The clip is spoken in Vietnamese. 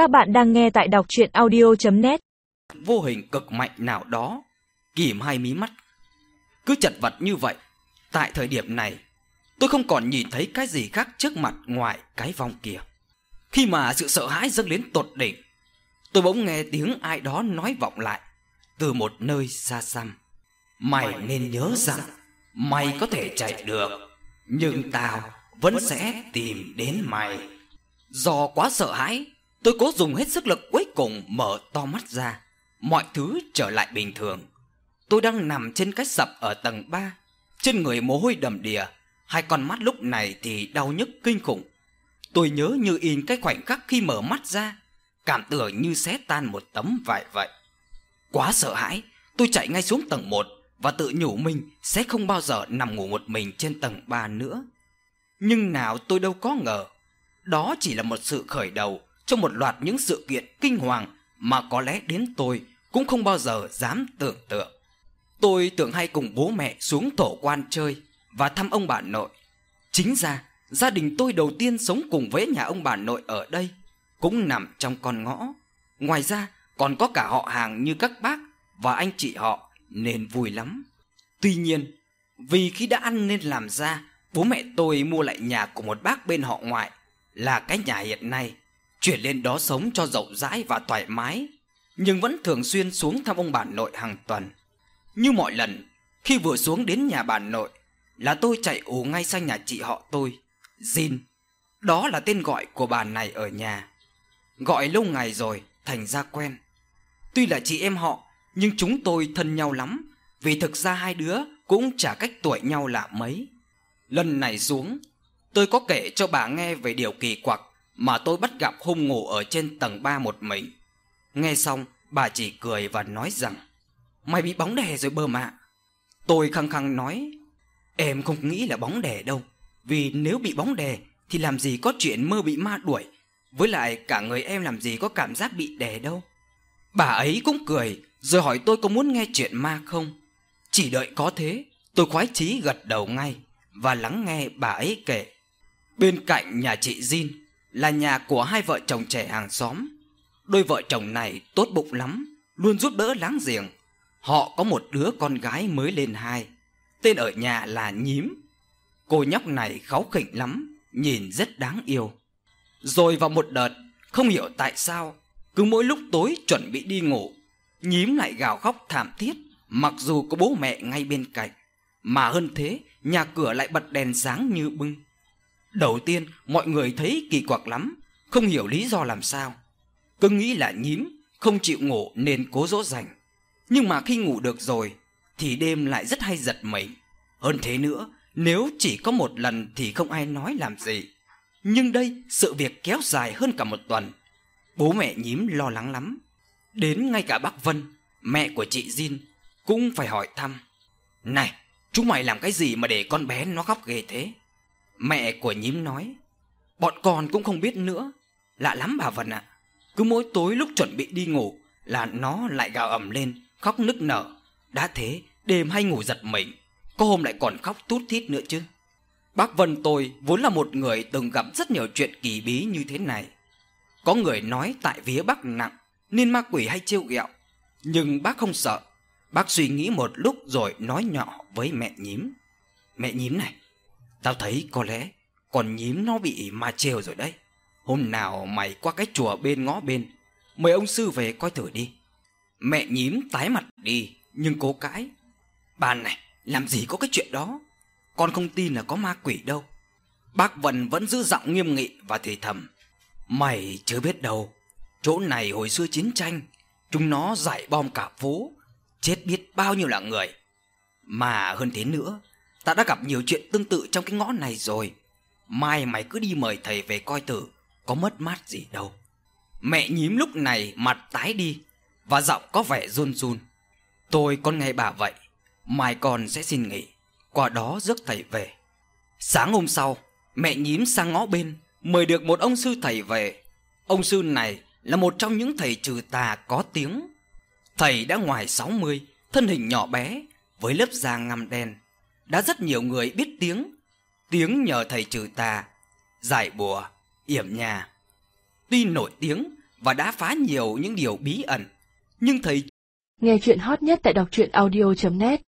Các bạn đang nghe tại đọc chuyện audio.net Vô hình cực mạnh nào đó, Kìm hai mí mắt. Cứ chật vật như vậy, Tại thời điểm này, Tôi không còn nhìn thấy cái gì khác trước mặt ngoài cái vòng kia. Khi mà sự sợ hãi dâng đến tột đỉnh, Tôi bỗng nghe tiếng ai đó nói vọng lại, Từ một nơi xa xăm. Mày nên nhớ rằng, Mày có thể chạy được, Nhưng tao vẫn sẽ tìm đến mày. Do quá sợ hãi Tôi cố dùng hết sức lực cuối cùng mở to mắt ra. Mọi thứ trở lại bình thường. Tôi đang nằm trên cái sập ở tầng 3 Trên người mồ hôi đầm đìa. Hai con mắt lúc này thì đau nhức kinh khủng. Tôi nhớ như in cái khoảnh khắc khi mở mắt ra, Cảm tưởng như xé tan một tấm vải vậy. Quá sợ hãi, Tôi chạy ngay xuống tầng 1 Và tự nhủ mình sẽ không bao giờ nằm ngủ một mình trên tầng 3 nữa. Nhưng nào tôi đâu có ngờ, Đó chỉ là một sự khởi đầu trong một loạt những sự kiện kinh hoàng Mà có lẽ đến tôi cũng không bao giờ dám tưởng tượng. Tôi tưởng hay cùng bố mẹ xuống tổ quan chơi Và thăm ông bà nội. Chính ra, gia đình tôi đầu tiên sống cùng với nhà ông bà nội ở đây Cũng nằm trong con ngõ. Ngoài ra, còn có cả họ hàng như các bác và anh chị họ, Nên vui lắm. Tuy nhiên, vì khi đã ăn nên làm ra, Bố mẹ tôi mua lại nhà của một bác bên họ ngoại Là cái nhà hiện nay. Chuyển lên đó sống cho rộng rãi và thoải mái, Nhưng vẫn thường xuyên xuống thăm ông bà nội hàng tuần. Như mọi lần, Khi vừa xuống đến nhà bà nội, Là tôi chạy ù ngay sang nhà chị họ tôi, Jin. Đó là tên gọi của bà này ở nhà. Gọi lâu ngày rồi, Thành ra quen. Tuy là chị em họ, Nhưng chúng tôi thân nhau lắm, Vì thực ra hai đứa cũng chả cách tuổi nhau là mấy. Lần này xuống, Tôi có kể cho bà nghe về điều kỳ quặc. Mà tôi bắt gặp hôm ngủ ở trên tầng 3 một mình. Nghe xong, bà chỉ cười và nói rằng, Mày bị bóng đè rồi bơ mạ Tôi khăng khăng nói, Em không nghĩ là bóng đè đâu, Vì nếu bị bóng đè Thì làm gì có chuyện mơ bị ma đuổi, Với lại cả người em làm gì có cảm giác bị đè đâu. Bà ấy cũng cười Rồi hỏi tôi có muốn nghe chuyện ma không. Chỉ đợi có thế, Tôi khoái chí gật đầu ngay Và lắng nghe bà ấy kể. Bên cạnh nhà chị Jin là nhà của hai vợ chồng trẻ hàng xóm. Đôi vợ chồng này tốt bụng lắm, Luôn giúp đỡ láng giềng. Họ có một đứa con gái mới lên hai, Tên ở nhà là Nhím. Cô nhóc này kháu khỉnh lắm, Nhìn rất đáng yêu. Rồi vào một đợt, Không hiểu tại sao, Cứ mỗi lúc tối chuẩn bị đi ngủ, Nhím lại gào khóc thảm thiết, Mặc dù có bố mẹ ngay bên cạnh. Mà hơn thế, Nhà cửa lại bật đèn sáng như bưng. Đầu tiên, mọi người thấy kỳ quặc lắm, Không hiểu lý do làm sao. Cứ nghĩ là nhím, Không chịu ngủ nên cố dỗ dành. Nhưng mà khi ngủ được rồi, Thì đêm lại rất hay giật mình. Hơn thế nữa, Nếu chỉ có một lần thì không ai nói làm gì. Nhưng đây, sự việc kéo dài hơn cả một tuần. Bố mẹ nhím lo lắng lắm. Đến ngay cả bác Vân, Mẹ của chị Jin, Cũng phải hỏi thăm. Này, chúng mày làm cái gì mà để con bé nó khóc ghê thế? Mẹ của nhím nói, Bọn con cũng không biết nữa. Lạ lắm bà Vân ạ. Cứ mỗi tối lúc chuẩn bị đi ngủ Là nó lại gào ầm lên, Khóc nức nở. Đã thế, đêm hay ngủ giật mình, Có hôm lại còn khóc tút thít nữa chứ. Bác Vân tôi vốn là một người từng gặp rất nhiều chuyện kỳ bí như thế này. Có người nói tại vía bác nặng, Nên ma quỷ hay trêu ghẹo. Nhưng bác không sợ. Bác suy nghĩ một lúc rồi nói nhỏ với mẹ nhím. Mẹ nhím này Tao thấy có lẽ Còn nhím nó bị ma trêu rồi đấy. Hôm nào mày qua cái chùa bên ngõ bên, Mời ông sư về coi thử đi. Mẹ nhím tái mặt đi, Nhưng cố cãi. Bà này, làm gì có cái chuyện đó? Con không tin là có ma quỷ đâu. Bác Vân vẫn giữ giọng nghiêm nghị và thì thầm. Mày chưa biết đâu, Chỗ này hồi xưa chiến tranh, Chúng nó giải bom cả phố, Chết biết bao nhiêu là người. Mà hơn thế nữa Ta đã gặp nhiều chuyện tương tự trong cái ngõ này rồi. Mai mày cứ đi mời thầy về coi thử, Có mất mát gì đâu. Mẹ nhím lúc này mặt tái đi, Và giọng có vẻ run run. Tôi con nghe bà vậy, Mai con sẽ xin nghỉ, Qua đó rước thầy về. Sáng hôm sau, Mẹ nhím sang ngõ bên, Mời được một ông sư thầy về. Ông sư này là một trong những thầy trừ tà có tiếng. Thầy đã ngoài 60 Thân hình nhỏ bé, Với lớp da ngăm đen. Đã rất nhiều người biết tiếng Tiếng nhờ thầy trừ tà, Giải bùa, Yểm nhà Tuy nổi tiếng và đã phá nhiều những điều bí ẩn. Nhưng thầy Nghe chuyện hot nhất tại đọc truyện audio.net